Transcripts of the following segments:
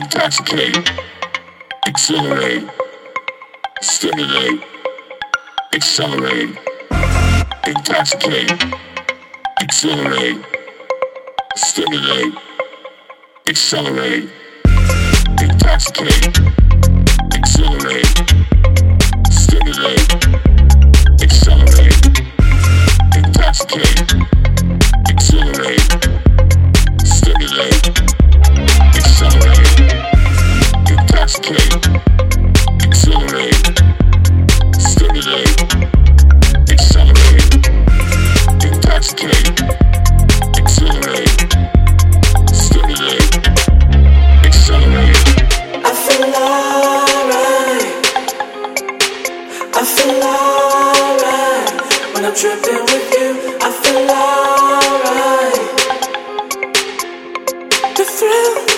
intoxicate, exhilarate, stimulate, accelerate, intoxicate, exhilarate, stimulate, accelerate, intoxicate, exhilarate, stimulate, accelerate, intoxicate. I'm tripping with you. I feel alright. The thrill.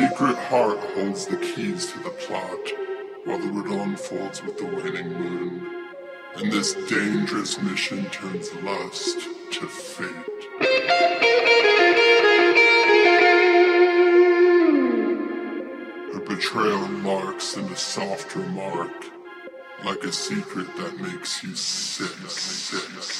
secret heart holds the keys to the plot while the riddle unfolds with the waning moon. And this dangerous mission turns lust to fate. Her betrayal marks in a soft remark, like a secret that makes you sick, sick, sick.